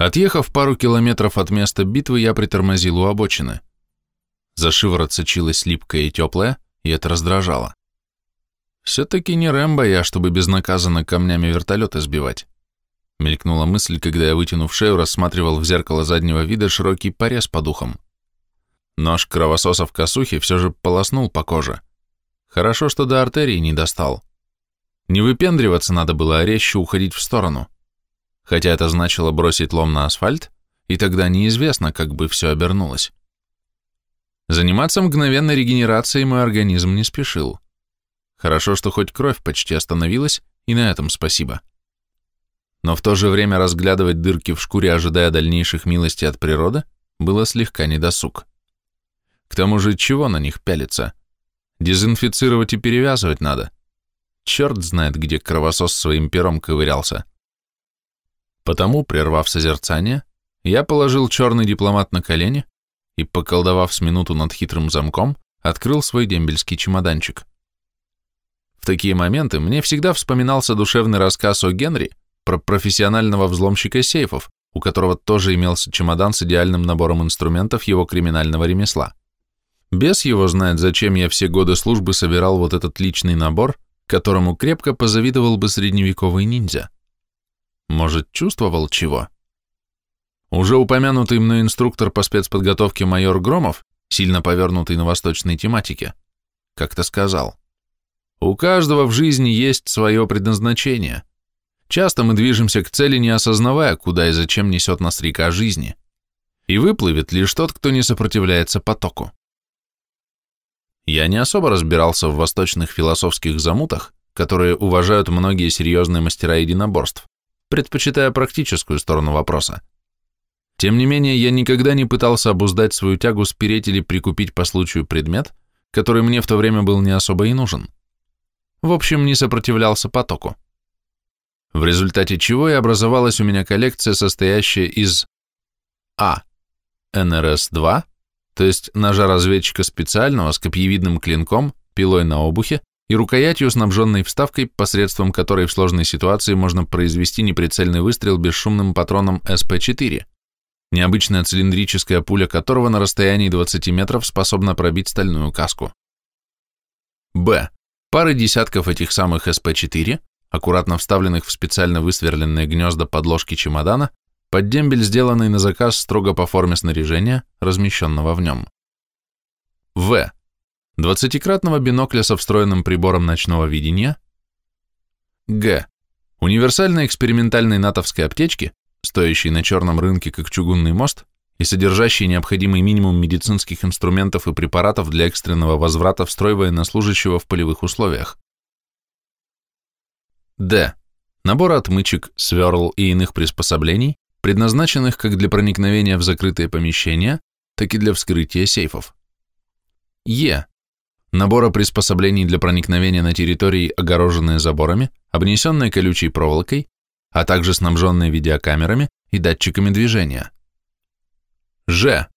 Отъехав пару километров от места битвы, я притормозил у обочины. За шиворот сочилась липкая и теплая, и это раздражало. Все-таки не Рэмбо я, чтобы безнаказанно камнями вертолеты сбивать. Мелькнула мысль, когда я, вытянув шею, рассматривал в зеркало заднего вида широкий порез по духам. Нож кровососа в косухе все же полоснул по коже. Хорошо, что до артерии не достал. Не выпендриваться надо было, а резче уходить в сторону. Хотя это значило бросить лом на асфальт, и тогда неизвестно, как бы все обернулось. Заниматься мгновенной регенерацией мой организм не спешил. Хорошо, что хоть кровь почти остановилась, и на этом спасибо. Но в то же время разглядывать дырки в шкуре, ожидая дальнейших милостей от природы, было слегка недосуг. К тому же, чего на них пялиться? Дезинфицировать и перевязывать надо. Черт знает, где кровосос своим пером ковырялся. Потому, прервав созерцание, я положил черный дипломат на колени и, поколдовав с минуту над хитрым замком, открыл свой дембельский чемоданчик. В такие моменты мне всегда вспоминался душевный рассказ о Генри про профессионального взломщика сейфов, у которого тоже имелся чемодан с идеальным набором инструментов его криминального ремесла. Бес его знает, зачем я все годы службы собирал вот этот личный набор, которому крепко позавидовал бы средневековый ниндзя. Может, чувствовал чего? Уже упомянутый мной инструктор по спецподготовке майор Громов, сильно повернутый на восточной тематике, как-то сказал, у каждого в жизни есть свое предназначение. Часто мы движемся к цели, не осознавая, куда и зачем несет нас река жизни. И выплывет лишь тот, кто не сопротивляется потоку. Я не особо разбирался в восточных философских замутах, которые уважают многие серьезные мастера единоборств, предпочитая практическую сторону вопроса. Тем не менее, я никогда не пытался обуздать свою тягу спереть или прикупить по случаю предмет, который мне в то время был не особо и нужен. В общем, не сопротивлялся потоку. В результате чего и образовалась у меня коллекция, состоящая из А. НРС-2, то есть ножа-разведчика специального с копьевидным клинком, пилой на обухе и рукоятью, снабженной вставкой, посредством которой в сложной ситуации можно произвести неприцельный выстрел бесшумным патроном СП-4, необычная цилиндрическая пуля которого на расстоянии 20 метров способна пробить стальную каску. Б пары десятков этих самых СП-4, аккуратно вставленных в специально высверленные гнезда подложки чемодана, под дембель, сделанный на заказ строго по форме снаряжения, размещенного в нем. В. Двадцатикратного бинокля со встроенным прибором ночного видения. Г. Универсальной экспериментальной натовской аптечки, стоящей на черном рынке как чугунный мост, и содержащий необходимый минимум медицинских инструментов и препаратов для экстренного возврата в строй военнослужащего в полевых условиях. Д. Набор отмычек, сверл и иных приспособлений, предназначенных как для проникновения в закрытые помещения, так и для вскрытия сейфов. Е. Набора приспособлений для проникновения на территории, огороженные заборами, обнесенные колючей проволокой, а также снабженные видеокамерами и датчиками движения. Ж.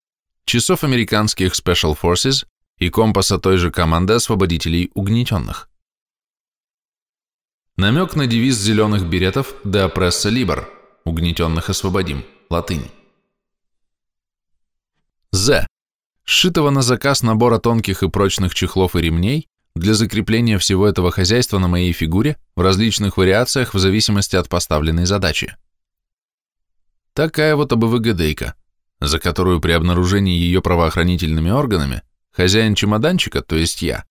Часов американских Special Forces и компаса той же команды освободителей угнетенных. Намек на девиз зеленых беретов «De oppressa liber» – «Угнетенных освободим» – латынь. З. Сшитого на заказ набора тонких и прочных чехлов и ремней для закрепления всего этого хозяйства на моей фигуре в различных вариациях в зависимости от поставленной задачи. Такая вот АБВГДейка – за которую при обнаружении ее правоохранительными органами хозяин чемоданчика, то есть я,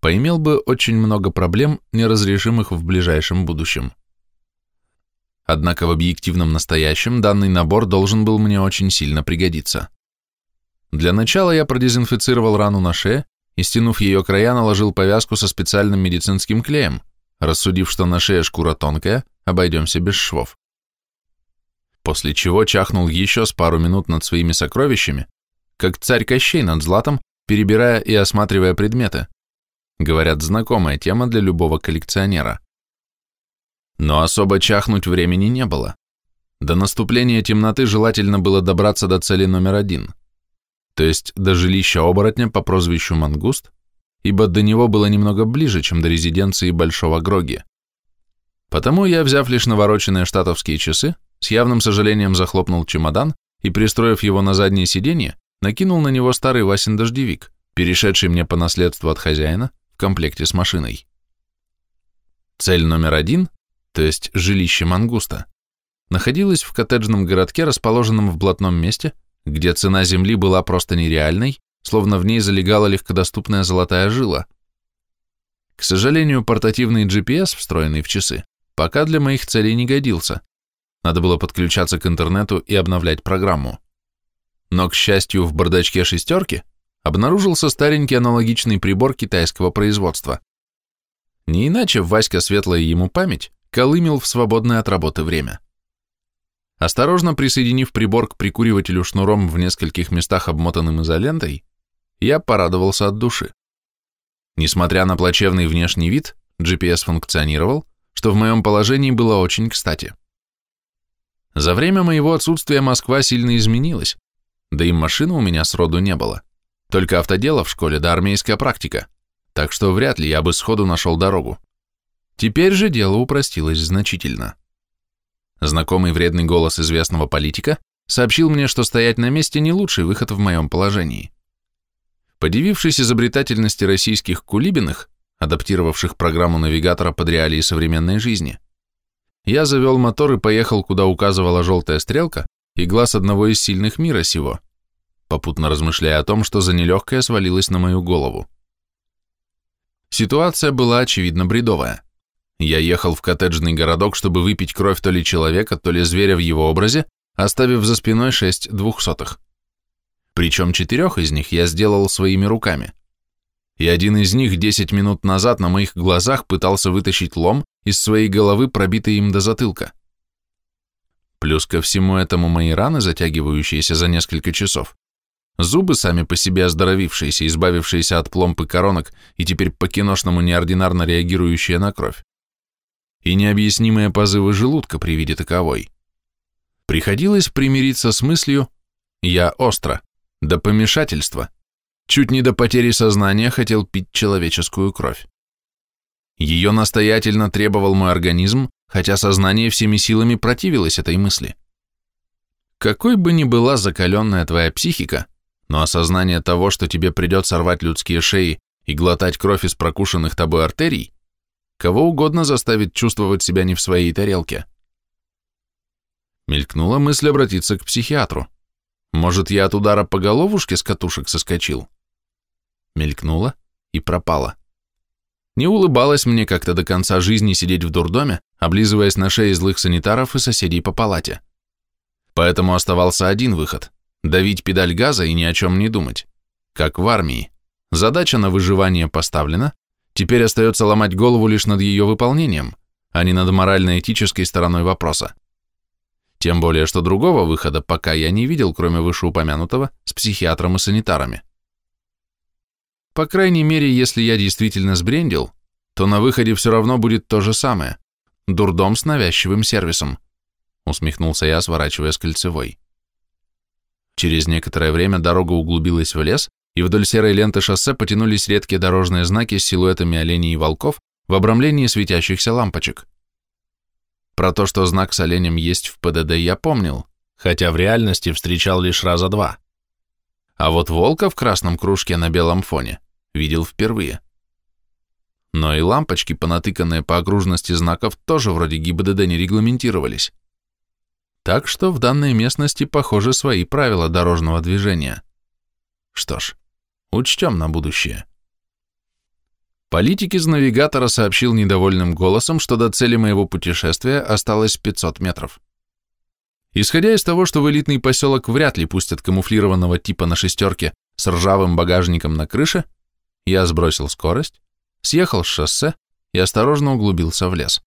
поимел бы очень много проблем, неразрешимых в ближайшем будущем. Однако в объективном настоящем данный набор должен был мне очень сильно пригодиться. Для начала я продезинфицировал рану на шее и, стянув ее края, наложил повязку со специальным медицинским клеем, рассудив, что на шее шкура тонкая, обойдемся без швов после чего чахнул еще с пару минут над своими сокровищами, как царь Кощей над златом, перебирая и осматривая предметы. Говорят, знакомая тема для любого коллекционера. Но особо чахнуть времени не было. До наступления темноты желательно было добраться до цели номер один, то есть до жилища оборотня по прозвищу Мангуст, ибо до него было немного ближе, чем до резиденции Большого Гроги. Потому я, взяв лишь навороченные штатовские часы, с явным сожалением захлопнул чемодан и, пристроив его на заднее сиденье, накинул на него старый Васин дождевик, перешедший мне по наследству от хозяина в комплекте с машиной. Цель номер один, то есть жилище мангуста, находилась в коттеджном городке, расположенном в блатном месте, где цена земли была просто нереальной, словно в ней залегала легкодоступная золотая жила. К сожалению, портативный GPS, встроенный в часы, пока для моих целей не годился. Надо было подключаться к интернету и обновлять программу. Но, к счастью, в бардачке шестерки обнаружился старенький аналогичный прибор китайского производства. Не иначе Васька, светлая ему память, колымел в свободное от работы время. Осторожно присоединив прибор к прикуривателю шнуром в нескольких местах, обмотанным изолентой, я порадовался от души. Несмотря на плачевный внешний вид, GPS функционировал, что в моем положении было очень кстати. За время моего отсутствия Москва сильно изменилась, да и машины у меня сроду не было, только автодело в школе да армейская практика, так что вряд ли я бы сходу нашел дорогу. Теперь же дело упростилось значительно. Знакомый вредный голос известного политика сообщил мне, что стоять на месте не лучший выход в моем положении. Подивившись изобретательности российских кулибиных, адаптировавших программу навигатора под реалии современной жизни, я завел мотор и поехал, куда указывала желтая стрелка и глаз одного из сильных мира сего, попутно размышляя о том, что за нелегкое свалилось на мою голову. Ситуация была очевидно бредовая. Я ехал в коттеджный городок, чтобы выпить кровь то ли человека, то ли зверя в его образе, оставив за спиной шесть двухсотых. Причем четырех из них я сделал своими руками. И один из них десять минут назад на моих глазах пытался вытащить лом из своей головы, пробитой им до затылка. Плюс ко всему этому мои раны, затягивающиеся за несколько часов, зубы сами по себе оздоровившиеся, избавившиеся от пломб и коронок и теперь по-киношному неординарно реагирующие на кровь и необъяснимые позывы желудка при виде таковой. Приходилось примириться с мыслью «я остро», до помешательства, чуть не до потери сознания хотел пить человеческую кровь. Ее настоятельно требовал мой организм, хотя сознание всеми силами противилось этой мысли. Какой бы ни была закаленная твоя психика, но осознание того, что тебе придется рвать людские шеи и глотать кровь из прокушенных тобой артерий, Кого угодно заставит чувствовать себя не в своей тарелке. Мелькнула мысль обратиться к психиатру. Может, я от удара по головушке с катушек соскочил? Мелькнула и пропала. Не улыбалась мне как-то до конца жизни сидеть в дурдоме, облизываясь на шее злых санитаров и соседей по палате. Поэтому оставался один выход – давить педаль газа и ни о чем не думать. Как в армии. Задача на выживание поставлена, Теперь остается ломать голову лишь над ее выполнением, а не над морально-этической стороной вопроса. Тем более, что другого выхода пока я не видел, кроме вышеупомянутого, с психиатром и санитарами. По крайней мере, если я действительно сбрендил, то на выходе все равно будет то же самое. Дурдом с навязчивым сервисом, усмехнулся я, сворачивая с кольцевой. Через некоторое время дорога углубилась в лес, и вдоль серой ленты шоссе потянулись редкие дорожные знаки с силуэтами оленей и волков в обрамлении светящихся лампочек. Про то, что знак с оленем есть в ПДД, я помнил, хотя в реальности встречал лишь раза два. А вот волка в красном кружке на белом фоне видел впервые. Но и лампочки, понатыканные по окружности знаков, тоже вроде ГИБДД не регламентировались. Так что в данной местности, похоже, свои правила дорожного движения. Что ж, Учтем на будущее. Политик из навигатора сообщил недовольным голосом, что до цели моего путешествия осталось 500 метров. Исходя из того, что в элитный поселок вряд ли пустят камуфлированного типа на шестерке с ржавым багажником на крыше, я сбросил скорость, съехал с шоссе и осторожно углубился в лес.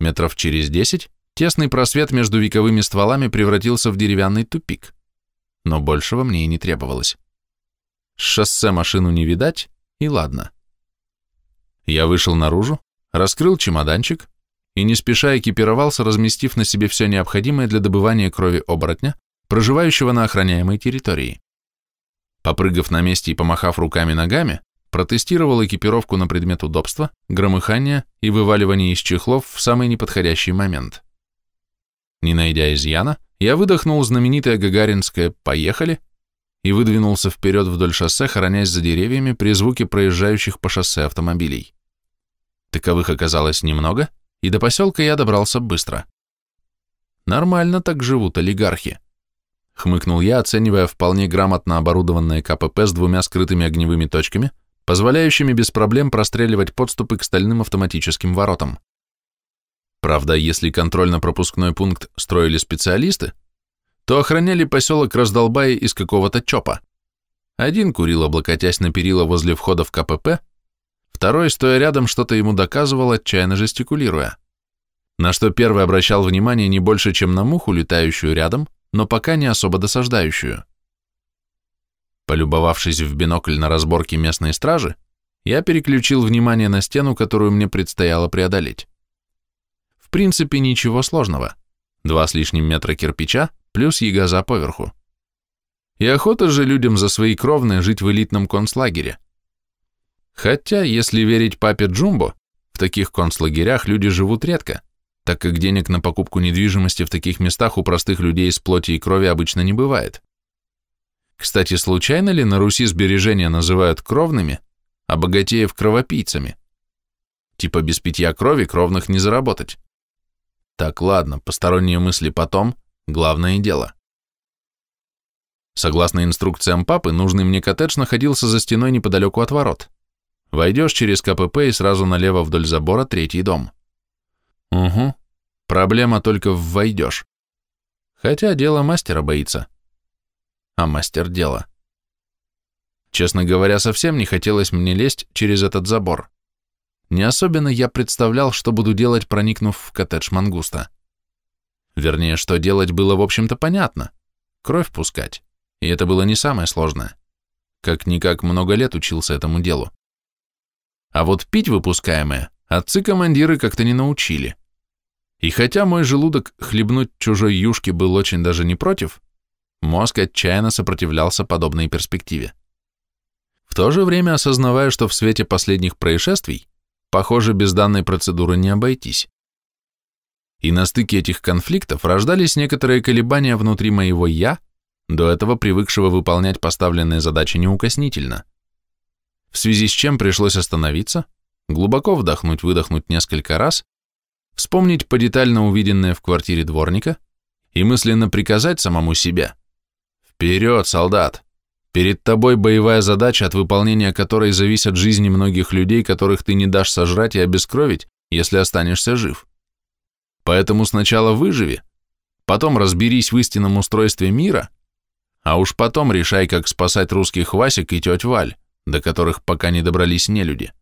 Метров через десять тесный просвет между вековыми стволами превратился в деревянный тупик, но большего мне и не требовалось. С шоссе машину не видать, и ладно. Я вышел наружу, раскрыл чемоданчик и не спеша экипировался, разместив на себе все необходимое для добывания крови оборотня, проживающего на охраняемой территории. Попрыгав на месте и помахав руками-ногами, протестировал экипировку на предмет удобства, громыхания и вываливания из чехлов в самый неподходящий момент. Не найдя изъяна, я выдохнул знаменитое гагаринское «Поехали» и выдвинулся вперед вдоль шоссе, хоронясь за деревьями при звуке проезжающих по шоссе автомобилей. Таковых оказалось немного, и до поселка я добрался быстро. Нормально так живут олигархи. Хмыкнул я, оценивая вполне грамотно оборудованное КПП с двумя скрытыми огневыми точками, позволяющими без проблем простреливать подступы к стальным автоматическим воротам. Правда, если контрольно-пропускной пункт строили специалисты, то охраняли поселок раздолбаи из какого-то ЧОПа. Один курил, облокотясь на перила возле входа в КПП, второй, стоя рядом, что-то ему доказывал, отчаянно жестикулируя. На что первый обращал внимание не больше, чем на муху, летающую рядом, но пока не особо досаждающую. Полюбовавшись в бинокль на разборке местной стражи, я переключил внимание на стену, которую мне предстояло преодолеть. В принципе, ничего сложного. Два с лишним метра кирпича плюс ягоза поверху. И охота же людям за свои кровные жить в элитном концлагере. Хотя, если верить папе Джумбо, в таких концлагерях люди живут редко, так как денег на покупку недвижимости в таких местах у простых людей из плоти и крови обычно не бывает. Кстати, случайно ли на Руси сбережения называют кровными, а богатеев кровопийцами? Типа без питья крови кровных не заработать. Так, ладно, посторонние мысли потом, главное дело. Согласно инструкциям папы, нужный мне коттедж находился за стеной неподалеку от ворот. Войдешь через КПП и сразу налево вдоль забора третий дом. Угу. Проблема только в войдешь. Хотя дело мастера боится. А мастер дело. Честно говоря, совсем не хотелось мне лезть через этот забор. Не особенно я представлял, что буду делать, проникнув в коттедж мангуста. Вернее, что делать было, в общем-то, понятно. Кровь пускать. И это было не самое сложное. Как-никак много лет учился этому делу. А вот пить выпускаемое отцы-командиры как-то не научили. И хотя мой желудок хлебнуть чужой юшки был очень даже не против, мозг отчаянно сопротивлялся подобной перспективе. В то же время осознавая, что в свете последних происшествий, похоже, без данной процедуры не обойтись. И на стыке этих конфликтов рождались некоторые колебания внутри моего «я», до этого привыкшего выполнять поставленные задачи неукоснительно. В связи с чем пришлось остановиться, глубоко вдохнуть-выдохнуть несколько раз вспомнить подетально увиденное в квартире дворника и мысленно приказать самому себе «Вперед, солдат! Перед тобой боевая задача, от выполнения которой зависят жизни многих людей, которых ты не дашь сожрать и обескровить, если останешься жив. Поэтому сначала выживи, потом разберись в истинном устройстве мира, а уж потом решай, как спасать русских Васик и теть Валь, до которых пока не добрались нелюди.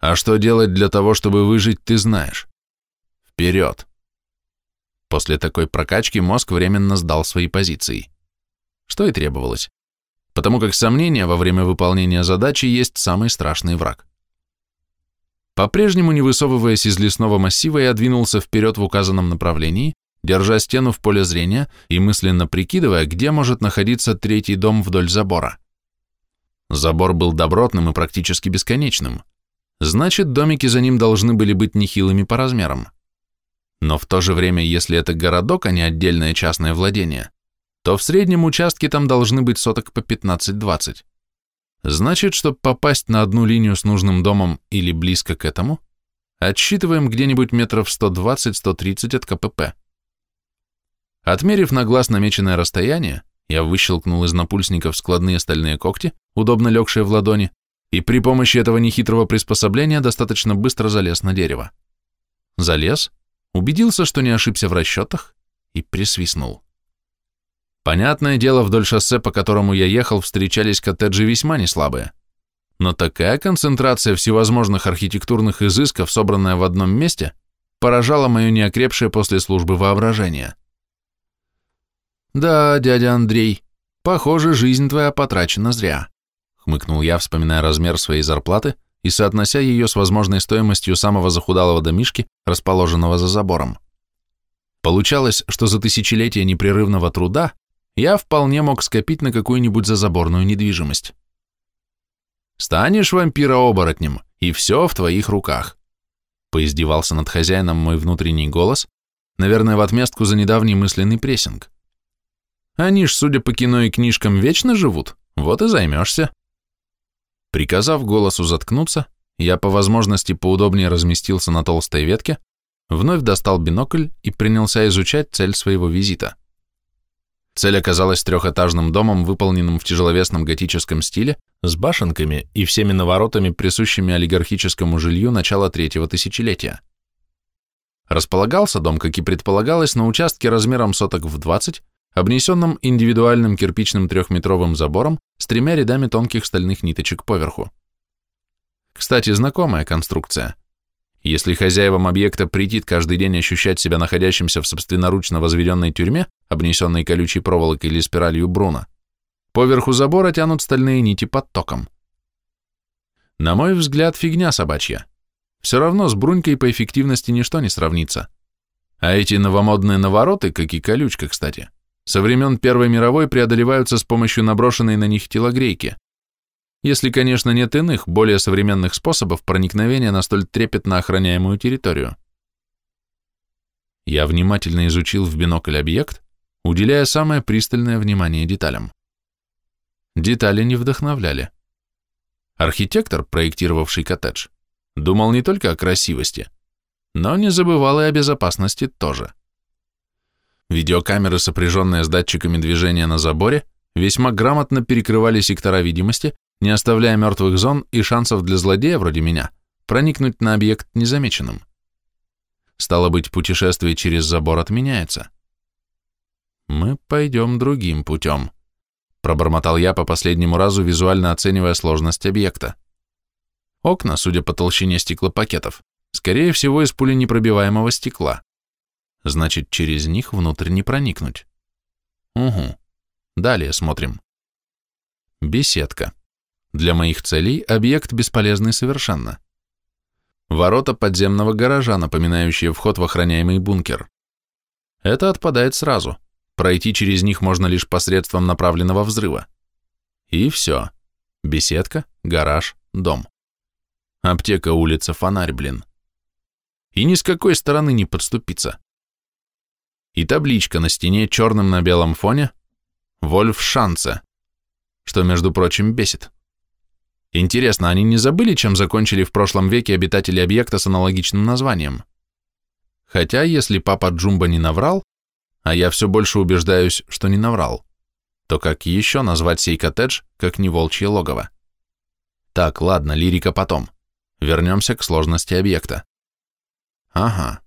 А что делать для того, чтобы выжить, ты знаешь. Вперед! После такой прокачки мозг временно сдал свои позиции. Что и требовалось. Потому как сомнения во время выполнения задачи есть самый страшный враг. По-прежнему не высовываясь из лесного массива, я двинулся вперед в указанном направлении, держа стену в поле зрения и мысленно прикидывая, где может находиться третий дом вдоль забора. Забор был добротным и практически бесконечным. Значит, домики за ним должны были быть нехилыми по размерам. Но в то же время, если это городок, а не отдельное частное владение, то в среднем участке там должны быть соток по 15-20. Значит, чтобы попасть на одну линию с нужным домом или близко к этому, отсчитываем где-нибудь метров 120-130 от КПП. Отмерив на глаз намеченное расстояние, я выщелкнул из напульсников складные стальные когти, удобно легшие в ладони, и при помощи этого нехитрого приспособления достаточно быстро залез на дерево. Залез, убедился, что не ошибся в расчетах, и присвистнул. Понятное дело, вдоль шоссе, по которому я ехал, встречались коттеджи весьма неслабые. Но такая концентрация всевозможных архитектурных изысков, собранная в одном месте, поражала мое неокрепшее после службы воображение. «Да, дядя Андрей, похоже, жизнь твоя потрачена зря», хмыкнул я, вспоминая размер своей зарплаты и соотнося ее с возможной стоимостью самого захудалого домишки, расположенного за забором. Получалось, что за тысячелетия непрерывного труда я вполне мог скопить на какую-нибудь зазаборную недвижимость. Станешь вампира-оборотнем, и все в твоих руках. Поиздевался над хозяином мой внутренний голос, Наверное, в отместку за недавний мысленный прессинг. Они ж, судя по кино и книжкам, вечно живут, вот и займешься. Приказав голосу заткнуться, я по возможности поудобнее разместился на толстой ветке, вновь достал бинокль и принялся изучать цель своего визита. Цель оказалась трехэтажным домом, выполненным в тяжеловесном готическом стиле, с башенками и всеми наворотами, присущими олигархическому жилью начала третьего тысячелетия. Располагался дом, как и предполагалось, на участке размером соток в 20, обнесенном индивидуальным кирпичным трехметровым забором с тремя рядами тонких стальных ниточек поверху. Кстати, знакомая конструкция. Если хозяевам объекта притит каждый день ощущать себя находящимся в собственноручно возведенной тюрьме, обнесенной колючей проволокой или спиралью Бруна, поверху забора тянут стальные нити под током. На мой взгляд, фигня собачья. Все равно с брунькой по эффективности ничто не сравнится. А эти новомодные навороты, как и колючка, кстати, со времен Первой мировой преодолеваются с помощью наброшенной на них телогрейки. Если, конечно, нет иных, более современных способов проникновения на столь трепетно охраняемую территорию. Я внимательно изучил в бинокль объект, уделяя самое пристальное внимание деталям. Детали не вдохновляли. Архитектор, проектировавший коттедж, думал не только о красивости, но не забывал и о безопасности тоже. Видеокамеры, сопряженные с датчиками движения на заборе, весьма грамотно перекрывали сектора видимости, не оставляя мертвых зон и шансов для злодея вроде меня проникнуть на объект незамеченным. Стало быть, путешествие через забор отменяется. Мы пойдем другим путем, пробормотал я по последнему разу, визуально оценивая сложность объекта. Окна, судя по толщине стеклопакетов, скорее всего из пуленепробиваемого стекла. Значит, через них внутрь не проникнуть. Угу. Далее смотрим. Беседка. Для моих целей объект бесполезный совершенно. Ворота подземного гаража, напоминающие вход в охраняемый бункер. Это отпадает сразу. Пройти через них можно лишь посредством направленного взрыва. И все. Беседка, гараж, дом. Аптека, улица, фонарь, блин. И ни с какой стороны не подступиться и табличка на стене черным на белом фоне «Вольф Шанце», что, между прочим, бесит. Интересно, они не забыли, чем закончили в прошлом веке обитатели объекта с аналогичным названием? Хотя, если папа Джумба не наврал, а я все больше убеждаюсь, что не наврал, то как еще назвать сей коттедж, как не волчье логово? Так, ладно, лирика потом. Вернемся к сложности объекта. Ага,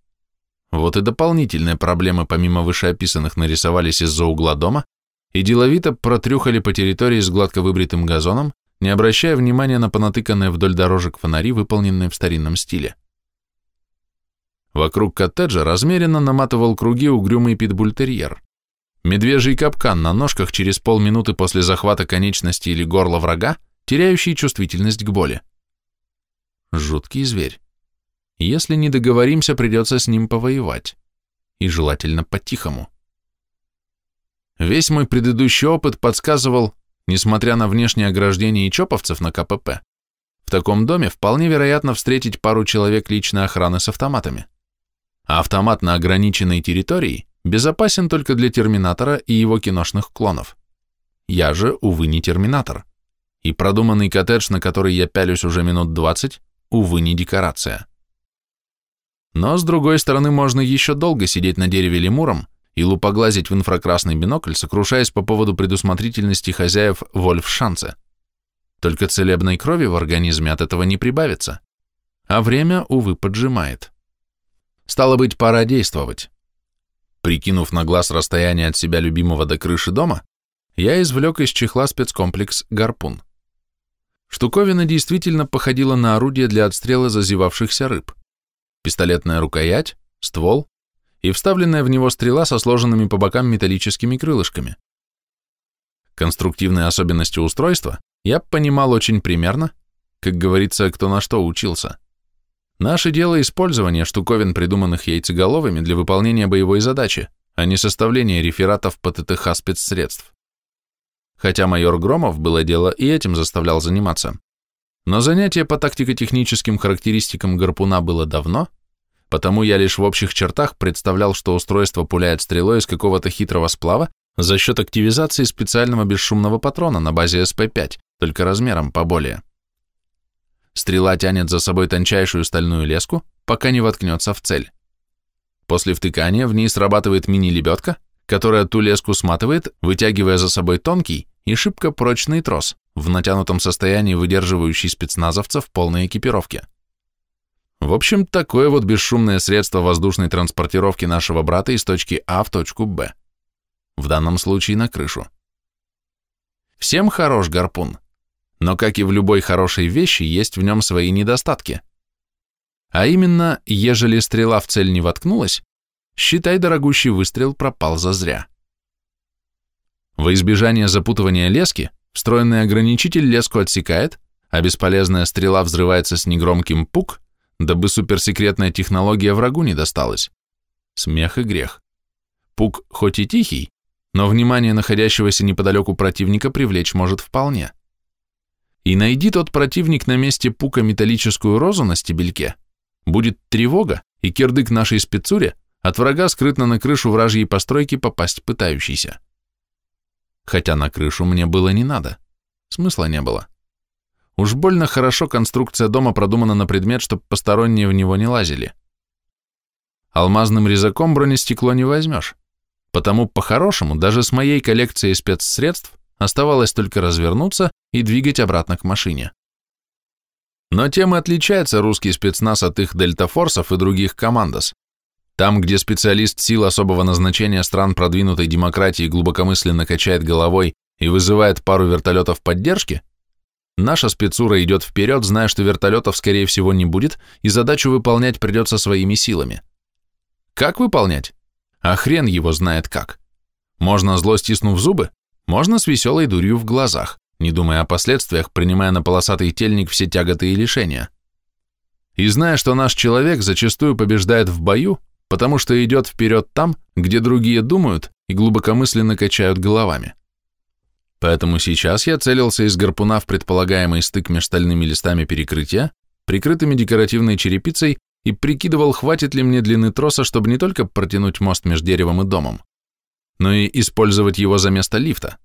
вот и дополнительные проблемы помимо вышеописанных нарисовались из-за угла дома и деловито протрюхали по территории с гладко выбритым газоном, не обращая внимания на понатыканные вдоль дорожек фонари, выполненные в старинном стиле. Вокруг коттеджа размеренно наматывал круги угрюмый питбультерьер. Медвежий капкан на ножках через полминуты после захвата конечности или горла врага, теряющий чувствительность к боли. Жуткий зверь. Если не договоримся, придется с ним повоевать. И желательно по-тихому. Весь мой предыдущий опыт подсказывал, несмотря на внешнее ограждение и чоповцев на КПП, в таком доме вполне вероятно встретить пару человек личной охраны с автоматами. А автомат на ограниченной территории безопасен только для Терминатора и его киношных клонов. Я же, увы, не Терминатор. И продуманный коттедж, на который я пялюсь уже минут двадцать, увы, не декорация. Но, с другой стороны, можно еще долго сидеть на дереве лемуром и лупоглазить в инфракрасный бинокль, сокрушаясь по поводу предусмотрительности хозяев Вольфшанца. Только целебной крови в организме от этого не прибавится. А время, увы, поджимает. Стало быть, пора действовать. Прикинув на глаз расстояние от себя любимого до крыши дома, я извлек из чехла спецкомплекс «Гарпун». Штуковина действительно походила на орудие для отстрела зазевавшихся рыб пистолетная рукоять, ствол и вставленная в него стрела со сложенными по бокам металлическими крылышками. Конструктивные особенности устройства я понимал очень примерно, как говорится, кто на что учился. Наше дело использование штуковин, придуманных яйцеголовыми для выполнения боевой задачи, а не составление рефератов по ТТХ спецсредств. Хотя майор Громов было дело и этим заставлял заниматься. Но занятие по тактико-техническим характеристикам гарпуна было давно, потому я лишь в общих чертах представлял, что устройство пуляет стрелой из какого-то хитрого сплава за счет активизации специального бесшумного патрона на базе СП-5, только размером поболее. Стрела тянет за собой тончайшую стальную леску, пока не воткнется в цель. После втыкания в ней срабатывает мини-лебедка, которая ту леску сматывает, вытягивая за собой тонкий и шибко прочный трос, в натянутом состоянии выдерживающий спецназовца в полной экипировке. В общем, такое вот бесшумное средство воздушной транспортировки нашего брата из точки А в точку Б. В данном случае на крышу. Всем хорош гарпун, но, как и в любой хорошей вещи, есть в нем свои недостатки. А именно, ежели стрела в цель не воткнулась, считай, дорогущий выстрел пропал зазря. Во избежание запутывания лески, встроенный ограничитель леску отсекает, а бесполезная стрела взрывается с негромким пук, дабы суперсекретная технология врагу не досталась. Смех и грех. Пук хоть и тихий, но внимание находящегося неподалеку противника привлечь может вполне. И найди тот противник на месте пука металлическую розу на стебельке, будет тревога и кирдык нашей спецуре от врага скрытно на крышу вражьей постройки попасть пытающийся. Хотя на крышу мне было не надо, смысла не было. Уж больно хорошо конструкция дома продумана на предмет, чтобы посторонние в него не лазили. Алмазным резаком бронестекло не возьмешь, потому по-хорошему даже с моей коллекцией спецсредств Оставалось только развернуться и двигать обратно к машине. Но тем и отличается русский спецназ от их дельтафорсов и других командос. Там, где специалист сил особого назначения стран продвинутой демократии глубокомысленно качает головой и вызывает пару вертолетов поддержки, наша спецура идет вперед, зная, что вертолетов, скорее всего, не будет, и задачу выполнять придется своими силами. Как выполнять? А хрен его знает как. Можно, зло стиснув зубы, можно с веселой дурью в глазах, не думая о последствиях, принимая на полосатый тельник все тяготы и лишения. И зная, что наш человек зачастую побеждает в бою, потому что идет вперед там, где другие думают и глубокомысленно качают головами. Поэтому сейчас я целился из гарпуна в предполагаемый стык между стальными листами перекрытия, прикрытыми декоративной черепицей, и прикидывал, хватит ли мне длины троса, чтобы не только протянуть мост между деревом и домом, но и использовать его за место лифта.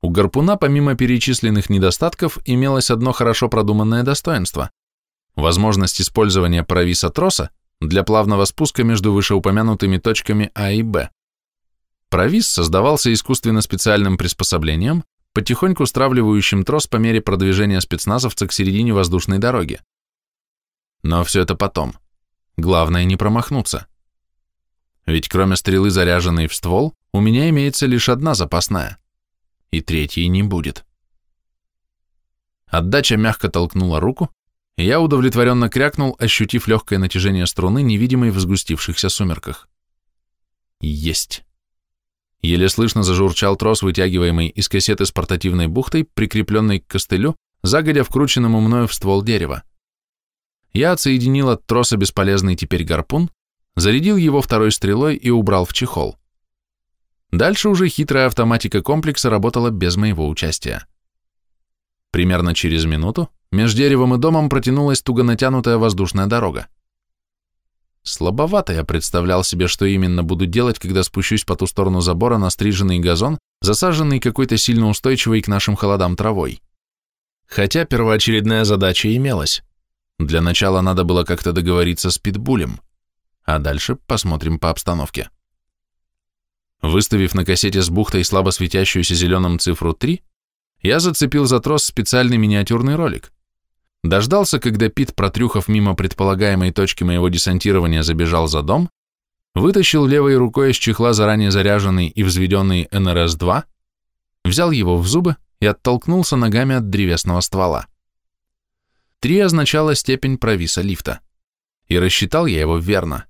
У гарпуна, помимо перечисленных недостатков, имелось одно хорошо продуманное достоинство – возможность использования провиса троса для плавного спуска между вышеупомянутыми точками А и Б. Провис создавался искусственно специальным приспособлением, потихоньку стравливающим трос по мере продвижения спецназовца к середине воздушной дороги. Но все это потом. Главное не промахнуться. Ведь кроме стрелы, заряженной в ствол, у меня имеется лишь одна запасная. И третьей не будет. Отдача мягко толкнула руку, и я удовлетворенно крякнул, ощутив легкое натяжение струны, невидимой в сгустившихся сумерках. Есть. Еле слышно зажурчал трос, вытягиваемый из кассеты с портативной бухтой, прикрепленной к костылю, загодя вкрученному мною в ствол дерева. Я отсоединил от троса бесполезный теперь гарпун, зарядил его второй стрелой и убрал в чехол. Дальше уже хитрая автоматика комплекса работала без моего участия. Примерно через минуту между деревом и домом протянулась туго натянутая воздушная дорога. Слабовато я представлял себе, что именно буду делать, когда спущусь по ту сторону забора на стриженный газон, засаженный какой-то сильно устойчивой к нашим холодам травой. Хотя первоочередная задача имелась. Для начала надо было как-то договориться с Питбулем а дальше посмотрим по обстановке. Выставив на кассете с бухтой слабо светящуюся зеленым цифру 3, я зацепил за трос специальный миниатюрный ролик. Дождался, когда Пит, протрюхав мимо предполагаемой точки моего десантирования, забежал за дом, вытащил левой рукой из чехла заранее заряженный и взведенный НРС-2, взял его в зубы и оттолкнулся ногами от древесного ствола. Три означало степень провиса лифта, и рассчитал я его верно.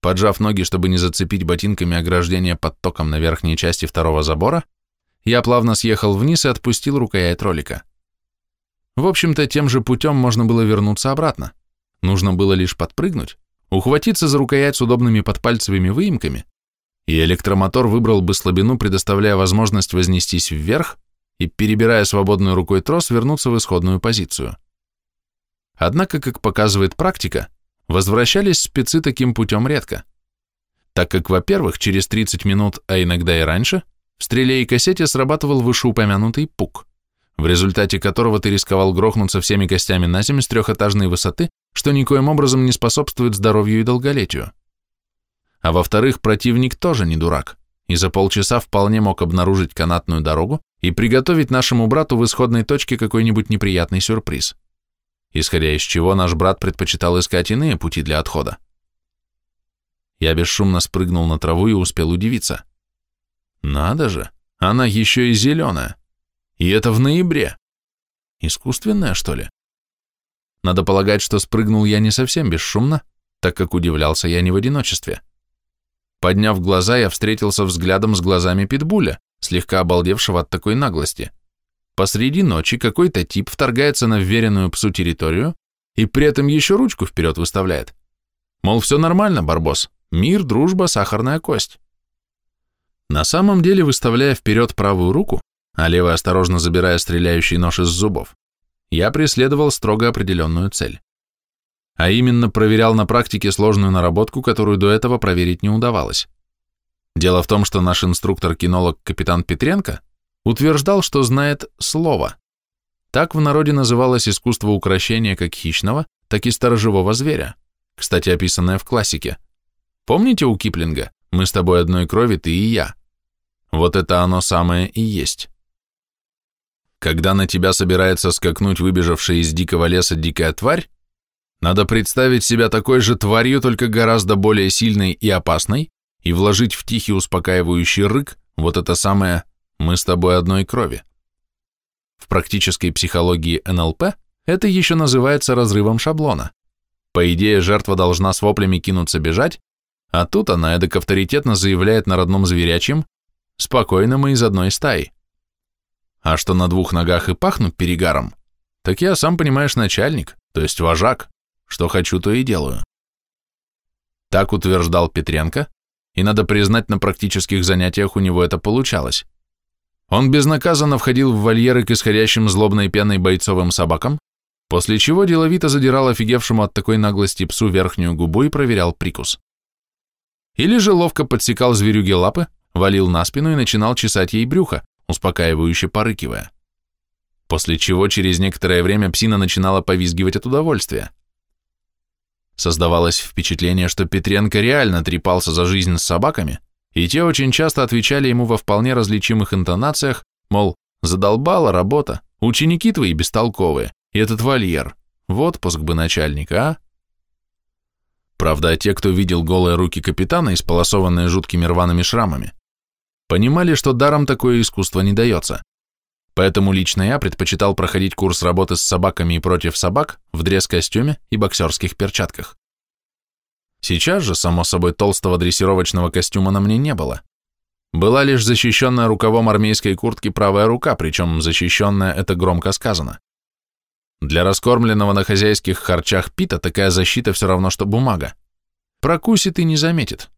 Поджав ноги, чтобы не зацепить ботинками ограждение под током на верхней части второго забора, я плавно съехал вниз и отпустил рукоять ролика. В общем-то, тем же путем можно было вернуться обратно. Нужно было лишь подпрыгнуть, ухватиться за рукоять с удобными подпальцевыми выемками, и электромотор выбрал бы слабину, предоставляя возможность вознестись вверх и, перебирая свободной рукой трос, вернуться в исходную позицию. Однако, как показывает практика, возвращались спецы таким путем редко, так как, во-первых, через 30 минут, а иногда и раньше, в стреле и кассете срабатывал вышеупомянутый пук, в результате которого ты рисковал грохнуться всеми костями на землю с трехэтажной высоты, что никоим образом не способствует здоровью и долголетию. А во-вторых, противник тоже не дурак, и за полчаса вполне мог обнаружить канатную дорогу и приготовить нашему брату в исходной точке какой-нибудь неприятный сюрприз исходя из чего наш брат предпочитал искать иные пути для отхода. Я бесшумно спрыгнул на траву и успел удивиться. Надо же, она еще и зеленая. И это в ноябре. Искусственная, что ли? Надо полагать, что спрыгнул я не совсем бесшумно, так как удивлялся я не в одиночестве. Подняв глаза, я встретился взглядом с глазами питбуля, слегка обалдевшего от такой наглости. Посреди ночи какой-то тип вторгается на вверенную псу территорию и при этом еще ручку вперед выставляет. Мол, все нормально, Барбос, мир, дружба, сахарная кость. На самом деле, выставляя вперед правую руку, а левой осторожно забирая стреляющий нож из зубов, я преследовал строго определенную цель. А именно проверял на практике сложную наработку, которую до этого проверить не удавалось. Дело в том, что наш инструктор-кинолог капитан Петренко утверждал, что знает слово. Так в народе называлось искусство укрощения как хищного, так и сторожевого зверя, кстати, описанное в классике. Помните у Киплинга «Мы с тобой одной крови, ты и я»? Вот это оно самое и есть. Когда на тебя собирается скакнуть выбежавшая из дикого леса дикая тварь, надо представить себя такой же тварью, только гораздо более сильной и опасной, и вложить в тихий успокаивающий рык вот это самое мы с тобой одной крови. В практической психологии НЛП это еще называется разрывом шаблона. По идее, жертва должна с воплями кинуться бежать, а тут она эдак авторитетно заявляет на родном зверячем «Спокойно, мы из одной стаи». А что на двух ногах и пахнут перегаром, так я, сам понимаешь, начальник, то есть вожак, что хочу, то и делаю. Так утверждал Петренко, и надо признать, на практических занятиях у него это получалось. Он безнаказанно входил в вольеры к исходящим злобной пеной бойцовым собакам, после чего деловито задирал офигевшему от такой наглости псу верхнюю губу и проверял прикус. Или же ловко подсекал зверюге лапы, валил на спину и начинал чесать ей брюхо, успокаивающе порыкивая. После чего через некоторое время псина начинала повизгивать от удовольствия. Создавалось впечатление, что Петренко реально трепался за жизнь с собаками, и те очень часто отвечали ему во вполне различимых интонациях, мол, задолбала работа, ученики твои бестолковые, и этот вольер, в отпуск бы начальника, а? Правда, те, кто видел голые руки капитана, исполосованные жуткими рваными шрамами, понимали, что даром такое искусство не дается. Поэтому лично я предпочитал проходить курс работы с собаками и против собак в дресс-костюме и боксерских перчатках. Сейчас же, само собой, толстого дрессировочного костюма на мне не было. Была лишь защищенная рукавом армейской куртки правая рука, причем защищенная это громко сказано. Для раскормленного на хозяйских харчах Пита такая защита все равно, что бумага. Прокусит и не заметит.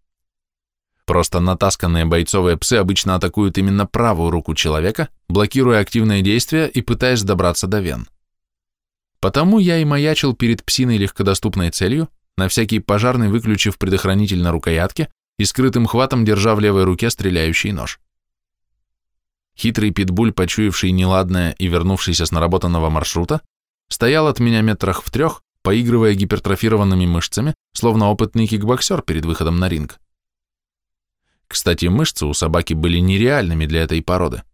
Просто натасканные бойцовые псы обычно атакуют именно правую руку человека, блокируя активные действия и пытаясь добраться до вен. Потому я и маячил перед псиной легкодоступной целью, на всякий пожарный выключив предохранитель на рукоятке и скрытым хватом держа в левой руке стреляющий нож. Хитрый питбуль, почуявший неладное и вернувшийся с наработанного маршрута, стоял от меня метрах в трех, поигрывая гипертрофированными мышцами, словно опытный кикбоксер перед выходом на ринг. Кстати, мышцы у собаки были нереальными для этой породы.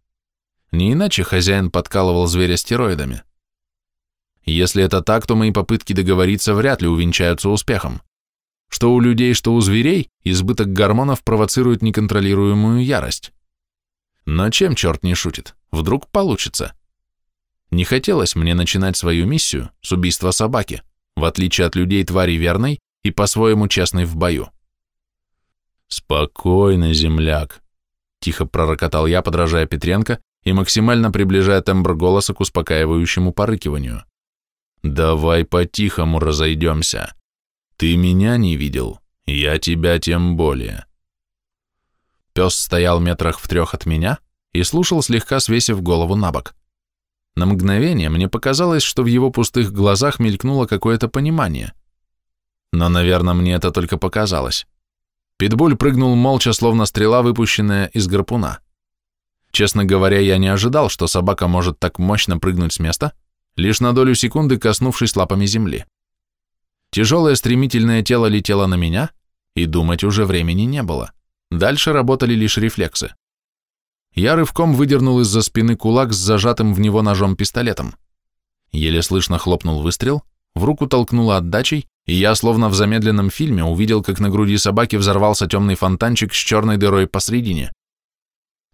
Не иначе хозяин подкалывал зверя стероидами. Если это так, то мои попытки договориться вряд ли увенчаются успехом. Что у людей, что у зверей, избыток гормонов провоцирует неконтролируемую ярость. Но чем черт не шутит? Вдруг получится. Не хотелось мне начинать свою миссию с убийства собаки, в отличие от людей твари верной и по-своему честной в бою. «Спокойно, земляк», — тихо пророкотал я, подражая Петренко и максимально приближая тембр голоса к успокаивающему порыкиванию. Давай по-тихому разойдемся. Ты меня не видел, я тебя тем более. Пес стоял метрах в трех от меня и слушал, слегка свесив голову на бок. На мгновение мне показалось, что в его пустых глазах мелькнуло какое-то понимание. Но, наверное, мне это только показалось. Питбуль прыгнул молча, словно стрела, выпущенная из гарпуна. Честно говоря, я не ожидал, что собака может так мощно прыгнуть с места, лишь на долю секунды коснувшись лапами земли. Тяжелое стремительное тело летело на меня, и думать уже времени не было. Дальше работали лишь рефлексы. Я рывком выдернул из-за спины кулак с зажатым в него ножом-пистолетом. Еле слышно хлопнул выстрел, в руку толкнуло отдачей, и я, словно в замедленном фильме, увидел, как на груди собаки взорвался темный фонтанчик с черной дырой посредине.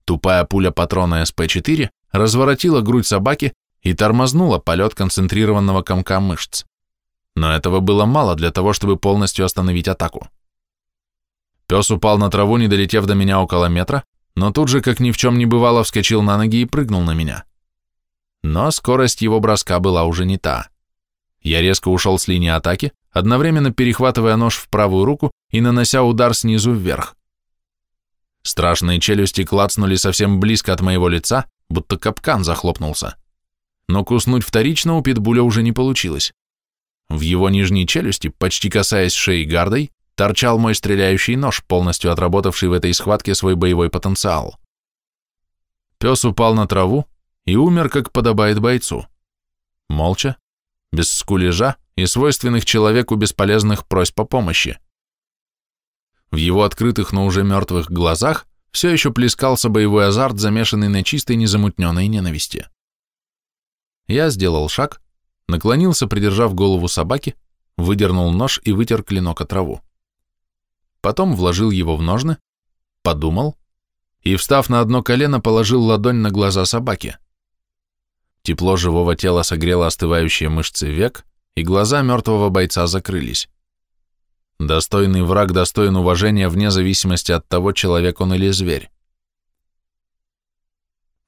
Тупая пуля патрона СП-4 разворотила грудь собаки и тормознула полет концентрированного комка мышц. Но этого было мало для того, чтобы полностью остановить атаку. Пес упал на траву, не долетев до меня около метра, но тут же, как ни в чем не бывало, вскочил на ноги и прыгнул на меня. Но скорость его броска была уже не та. Я резко ушел с линии атаки, одновременно перехватывая нож в правую руку и нанося удар снизу вверх. Страшные челюсти клацнули совсем близко от моего лица, будто капкан захлопнулся. Но куснуть вторично у питбуля уже не получилось. В его нижней челюсти, почти касаясь шеи гардой, торчал мой стреляющий нож, полностью отработавший в этой схватке свой боевой потенциал. Пес упал на траву и умер, как подобает бойцу. Молча, без скулежа и свойственных человеку бесполезных просьб о помощи. В его открытых, но уже мертвых глазах все еще плескался боевой азарт, замешанный на чистой незамутненной ненависти. Я сделал шаг, наклонился, придержав голову собаки, выдернул нож и вытер клинок о траву. Потом вложил его в ножны, подумал и, встав на одно колено, положил ладонь на глаза собаки. Тепло живого тела согрело остывающие мышцы век, и глаза мертвого бойца закрылись. Достойный враг достоин уважения вне зависимости от того, человек он или зверь.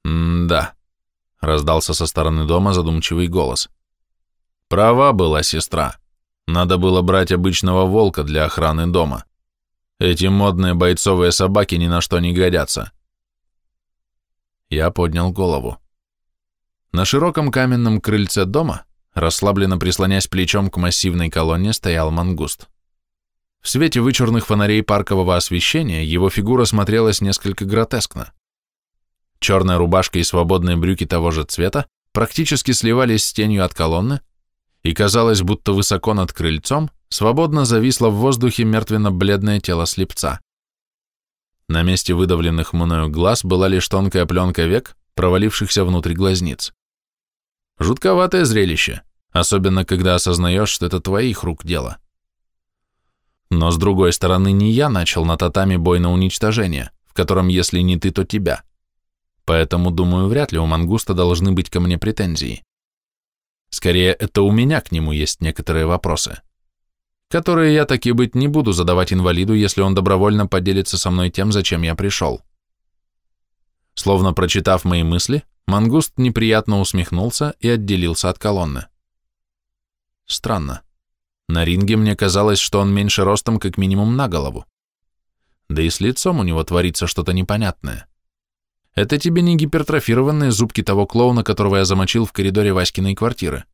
«М-да», — раздался со стороны дома задумчивый голос. «Права была сестра. Надо было брать обычного волка для охраны дома. Эти модные бойцовые собаки ни на что не годятся». Я поднял голову. На широком каменном крыльце дома, расслабленно прислонясь плечом к массивной колонне, стоял мангуст. В свете вычурных фонарей паркового освещения его фигура смотрелась несколько гротескно. Черная рубашка и свободные брюки того же цвета практически сливались с тенью от колонны, и казалось, будто высоко над крыльцом свободно зависло в воздухе мертвенно-бледное тело слепца. На месте выдавленных мною глаз была лишь тонкая пленка век, провалившихся внутрь глазниц. Жутковатое зрелище, особенно когда осознаешь, что это твоих рук дело. Но с другой стороны, не я начал на татами бой на уничтожение, в котором если не ты, то тебя. Поэтому, думаю, вряд ли у мангуста должны быть ко мне претензии. Скорее, это у меня к нему есть некоторые вопросы, которые я таки быть не буду задавать инвалиду, если он добровольно поделится со мной тем, зачем я пришел. Словно прочитав мои мысли, мангуст неприятно усмехнулся и отделился от колонны. Странно. На ринге мне казалось, что он меньше ростом как минимум на голову. Да и с лицом у него творится что-то непонятное. Это тебе не гипертрофированные зубки того клоуна, которого я замочил в коридоре Васькиной квартиры.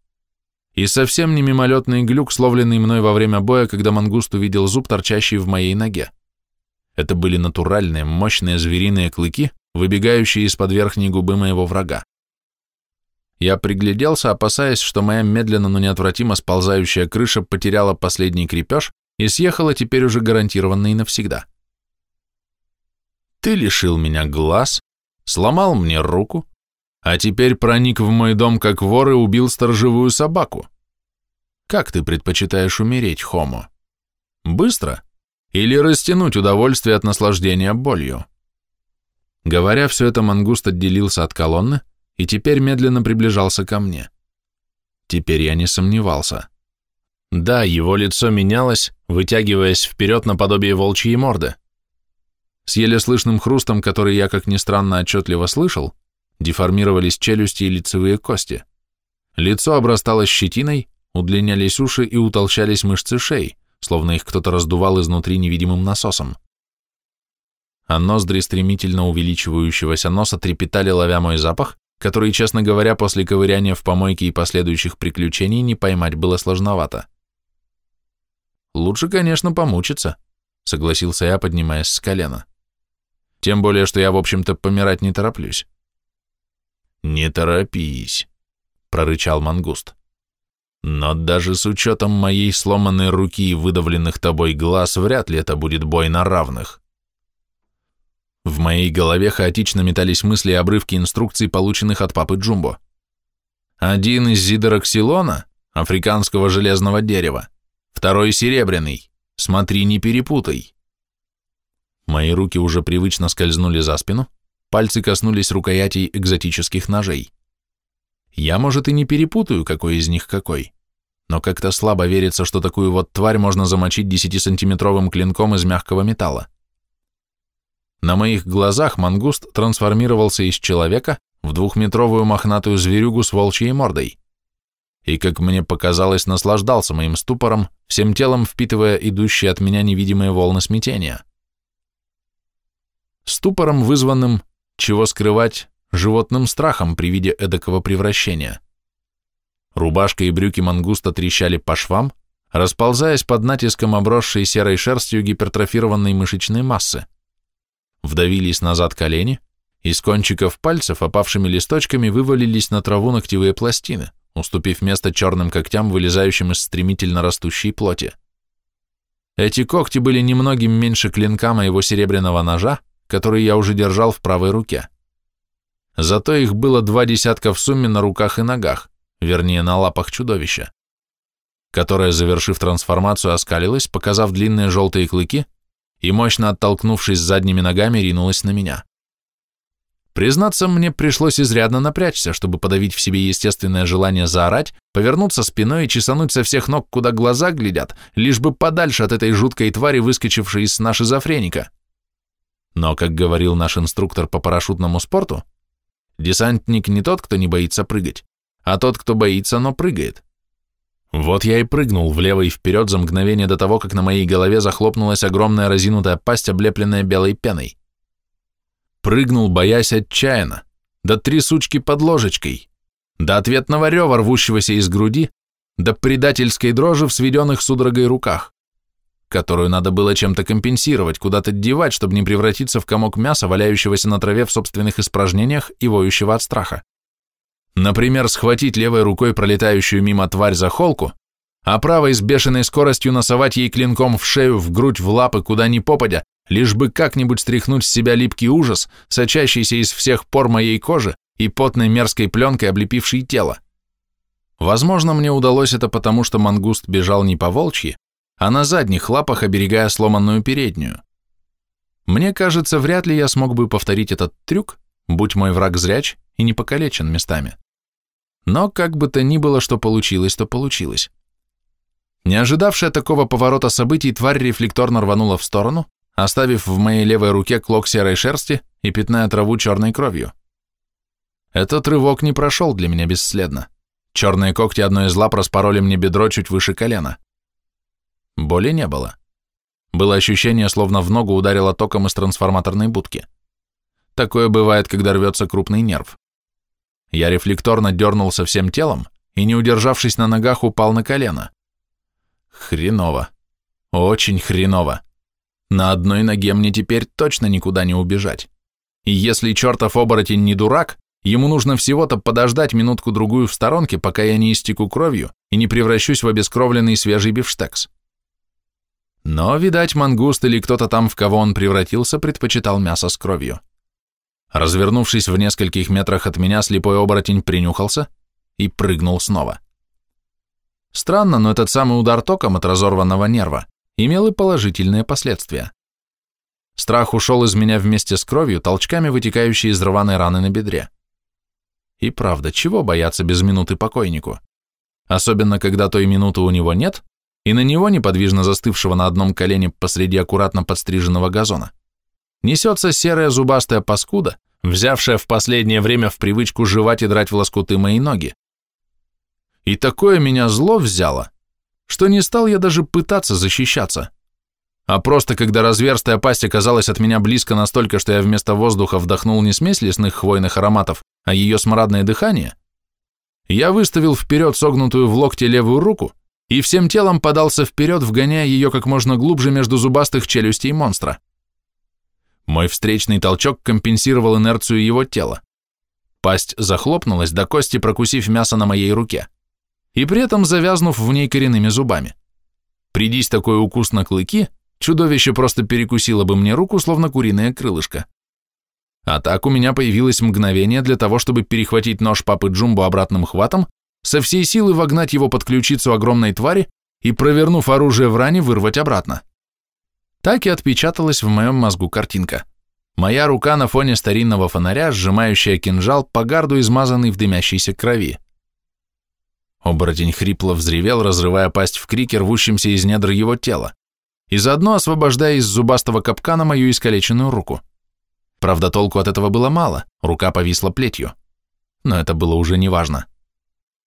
И совсем не мимолетный глюк, словленный мной во время боя, когда мангуст увидел зуб, торчащий в моей ноге. Это были натуральные, мощные звериные клыки, выбегающие из-под верхней губы моего врага. Я пригляделся, опасаясь, что моя медленно, но неотвратимо сползающая крыша потеряла последний крепеж и съехала теперь уже гарантированно и навсегда. Ты лишил меня глаз, сломал мне руку, а теперь проник в мой дом как вор и убил сторожевую собаку. Как ты предпочитаешь умереть, Хомо? Быстро? Или растянуть удовольствие от наслаждения болью? Говоря все это, мангуст отделился от колонны, и теперь медленно приближался ко мне. Теперь я не сомневался. Да, его лицо менялось, вытягиваясь вперед наподобие волчьей морды. С еле слышным хрустом, который я, как ни странно, отчетливо слышал, деформировались челюсти и лицевые кости. Лицо обрастало щетиной, удлинялись уши и утолщались мышцы шеи, словно их кто-то раздувал изнутри невидимым насосом. А ноздри стремительно увеличивающегося носа трепетали, ловя мой запах, который, честно говоря, после ковыряния в помойке и последующих приключений не поймать было сложновато. Лучше, конечно, помучиться, согласился я, поднимаясь с колена. Тем более, что я, в общем-то, помирать не тороплюсь. Не торопись, прорычал мангуст. Но даже с учетом моей сломанной руки и выдавленных тобой глаз, вряд ли это будет бой на равных. В моей голове хаотично метались мысли и обрывки инструкций, полученных от папы Джумбо. Один из зидороксилона, африканского железного дерева, второй серебряный, смотри, не перепутай. Мои руки уже привычно скользнули за спину, пальцы коснулись рукоятей экзотических ножей. Я, может, и не перепутаю, какой из них какой, но как-то слабо верится, что такую вот тварь можно замочить десятисантиметровым клинком из мягкого металла. На моих глазах мангуст трансформировался из человека в двухметровую мохнатую зверюгу с волчьей мордой. И, как мне показалось, наслаждался моим ступором, всем телом впитывая идущие от меня невидимые волны смятения. Ступором, вызванным, чего скрывать, животным страхом при виде эдакого превращения. Рубашка и брюки мангуста трещали по швам, расползаясь под натиском обросшей серой шерстью гипертрофированной мышечной массы. Вдавились назад колени, из кончиков пальцев опавшими листочками вывалились на траву ногтевые пластины, уступив место черным когтям, вылезающим из стремительно растущей плоти. Эти когти были немногим меньше клинка моего серебряного ножа, который я уже держал в правой руке. Зато их было два десятка в сумме на руках и ногах, вернее, на лапах чудовища, которое, завершив трансформацию, оскалилось, показав длинные желтые клыки и, мощно оттолкнувшись задними ногами, ринулось на меня. Признаться, мне пришлось изрядно напрячься, чтобы подавить в себе естественное желание заорать, повернуться спиной и чесануть со всех ног, куда глаза глядят, лишь бы подальше от этой жуткой твари, выскочившей из сна шизофреника. Но, как говорил наш инструктор по парашютному спорту, десантник не тот, кто не боится прыгать, а тот, кто боится, но прыгает. Вот я и прыгнул влево и вперед за мгновение до того, как на моей голове захлопнулась огромная разинутая пасть, облепленная белой пеной. Прыгнул, боясь отчаянно, до три сучки под ложечкой, до ответного рева, рвущегося из груди, до предательской дрожи в сведенных судорогой руках, которую надо было чем-то компенсировать, куда-то девать, чтобы не превратиться в комок мяса, валяющегося на траве в собственных испражнениях и воющего от страха. Например, схватить левой рукой пролетающую мимо тварь за холку, а правой с бешеной скоростью носовать ей клинком в шею, в грудь, в лапы, куда ни попадя, лишь бы как-нибудь стряхнуть с себя липкий ужас, сочащийся из всех пор моей кожи и потной мерзкой пленкой, облепившей тело. Возможно, мне удалось это потому, что мангуст бежал не по волчьи, а на задних лапах, оберегая сломанную переднюю. Мне кажется, вряд ли я смог бы повторить этот трюк, будь мой враг зряч и не покалечен местами. Но как бы то ни было, что получилось, то получилось. Не ожидавшая такого поворота событий, тварь рефлекторно рванула в сторону, оставив в моей левой руке клок серой шерсти и пятная траву черной кровью. Этот рывок не прошел для меня бесследно. Черные когти одной из лап распороли мне бедро чуть выше колена. Боли не было. Было ощущение, словно в ногу ударило током из трансформаторной будки. Такое бывает, когда рвется крупный нерв. Я рефлекторно дернулся всем телом и, не удержавшись на ногах, упал на колено. Хреново. Очень хреново. На одной ноге мне теперь точно никуда не убежать. И если чертов оборотень не дурак, ему нужно всего-то подождать минутку-другую в сторонке, пока я не истеку кровью и не превращусь в обескровленный свежий бифштекс. Но, видать, мангуст или кто-то там, в кого он превратился, предпочитал мясо с кровью. Развернувшись в нескольких метрах от меня, слепой оборотень принюхался и прыгнул снова. Странно, но этот самый удар током от разорванного нерва имел и положительные последствия. Страх ушел из меня вместе с кровью, толчками вытекающей из рваной раны на бедре. И правда, чего бояться без минуты покойнику? Особенно, когда той минуты у него нет, и на него, неподвижно застывшего на одном колене посреди аккуратно подстриженного газона, несется серая зубастая паскуда, взявшая в последнее время в привычку жевать и драть в лоскуты мои ноги. И такое меня зло взяло, что не стал я даже пытаться защищаться. А просто когда разверстая пасть оказалась от меня близко настолько, что я вместо воздуха вдохнул не смесь лесных хвойных ароматов, а ее смрадное дыхание, я выставил вперед согнутую в локте левую руку и всем телом подался вперед, вгоняя ее как можно глубже между зубастых челюстей монстра. Мой встречный толчок компенсировал инерцию его тела. Пасть захлопнулась, до кости прокусив мясо на моей руке, и при этом завязнув в ней коренными зубами. Придись такой укус на клыки, чудовище просто перекусило бы мне руку, словно куриное крылышко. А так у меня появилось мгновение для того, чтобы перехватить нож папы Джумбо обратным хватом, со всей силы вогнать его под ключицу огромной твари и, провернув оружие в ране, вырвать обратно. Так и отпечаталась в моем мозгу картинка. Моя рука на фоне старинного фонаря, сжимающая кинжал по гарду, измазанный в дымящейся крови. Оборотень хрипло взревел, разрывая пасть в крике, рвущемся из недр его тела, и заодно освобождая из зубастого капкана мою искалеченную руку. Правда, толку от этого было мало, рука повисла плетью. Но это было уже неважно.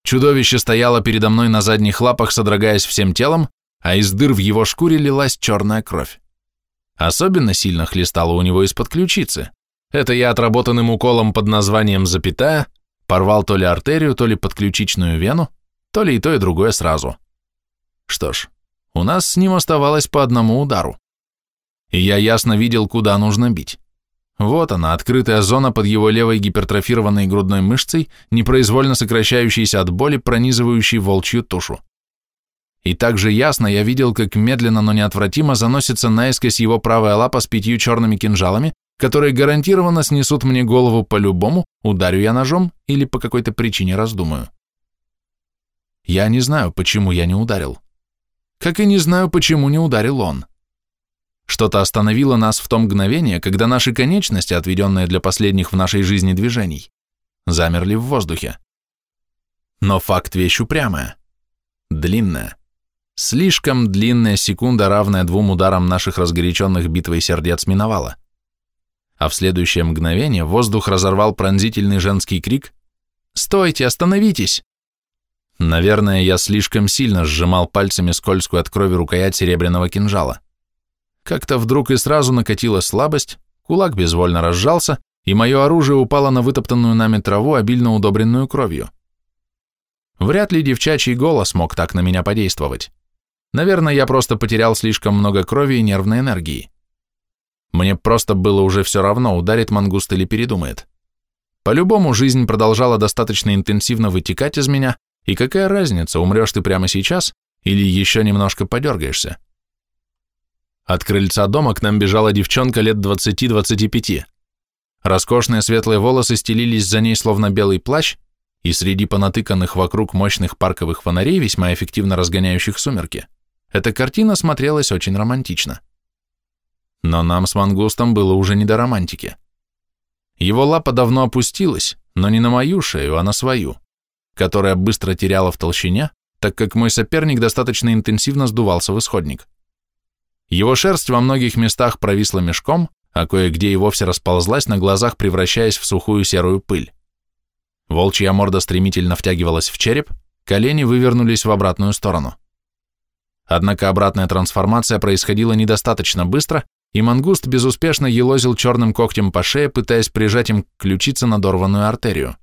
Чудовище стояло передо мной на задних лапах, содрогаясь всем телом, а из дыр в его шкуре лилась черная кровь. Особенно сильно хлестало у него из-под ключицы. Это я отработанным уколом под названием «запятая» порвал то ли артерию, то ли подключичную вену, то ли и то, и другое сразу. Что ж, у нас с ним оставалось по одному удару. И я ясно видел, куда нужно бить. Вот она, открытая зона под его левой гипертрофированной грудной мышцей, непроизвольно сокращающейся от боли, пронизывающей волчью тушу. И также ясно я видел, как медленно, но неотвратимо заносится наискось его правая лапа с пятью черными кинжалами, которые гарантированно снесут мне голову по-любому, ударю я ножом или по какой-то причине раздумаю. Я не знаю, почему я не ударил. Как и не знаю, почему не ударил он. Что-то остановило нас в том мгновение, когда наши конечности, отведенные для последних в нашей жизни движений, замерли в воздухе. Но факт вещь упрямая. Длинная. Слишком длинная секунда, равная двум ударам наших разгоряченных битвой сердец, миновала. А в следующее мгновение воздух разорвал пронзительный женский крик «Стойте, остановитесь!» Наверное, я слишком сильно сжимал пальцами скользкую от крови рукоять серебряного кинжала. Как-то вдруг и сразу накатила слабость, кулак безвольно разжался, и мое оружие упало на вытоптанную нами траву, обильно удобренную кровью. Вряд ли девчачий голос мог так на меня подействовать. Наверное, я просто потерял слишком много крови и нервной энергии. Мне просто было уже все равно, ударит мангуст или передумает. По-любому жизнь продолжала достаточно интенсивно вытекать из меня, и какая разница, умрешь ты прямо сейчас или еще немножко подергаешься? От крыльца дома к нам бежала девчонка лет 20-25. Роскошные светлые волосы стелились за ней словно белый плащ, и среди понатыканных вокруг мощных парковых фонарей, весьма эффективно разгоняющих сумерки, эта картина смотрелась очень романтично. Но нам с мангустом было уже не до романтики. Его лапа давно опустилась, но не на мою шею, а на свою которая быстро теряла в толщине, так как мой соперник достаточно интенсивно сдувался в исходник. Его шерсть во многих местах провисла мешком, а кое-где и вовсе расползлась на глазах, превращаясь в сухую серую пыль. Волчья морда стремительно втягивалась в череп, колени вывернулись в обратную сторону. Однако обратная трансформация происходила недостаточно быстро, и мангуст безуспешно елозил черным когтем по шее, пытаясь прижать им к ключице надорванную артерию.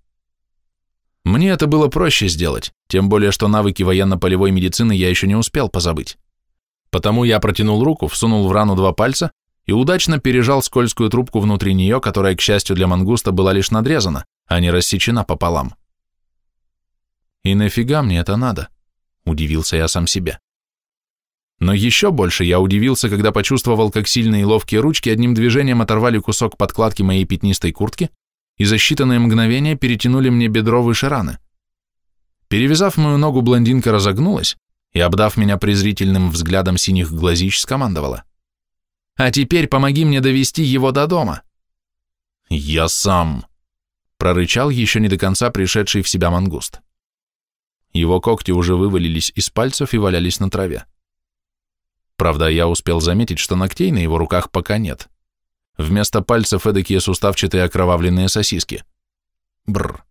Мне это было проще сделать, тем более, что навыки военно-полевой медицины я еще не успел позабыть. Потому я протянул руку, всунул в рану два пальца и удачно пережал скользкую трубку внутри нее, которая, к счастью для мангуста, была лишь надрезана, а не рассечена пополам. «И нафига мне это надо?» – удивился я сам себе. Но еще больше я удивился, когда почувствовал, как сильные и ловкие ручки одним движением оторвали кусок подкладки моей пятнистой куртки и за считанные мгновения перетянули мне бедро выше раны. Перевязав мою ногу, блондинка разогнулась и, обдав меня презрительным взглядом синих глазищ, скомандовала. «А теперь помоги мне довести его до дома». «Я сам», — прорычал еще не до конца пришедший в себя мангуст. Его когти уже вывалились из пальцев и валялись на траве. Правда, я успел заметить, что ногтей на его руках пока нет. Вместо пальцев эдакие суставчатые окровавленные сосиски. Бррр.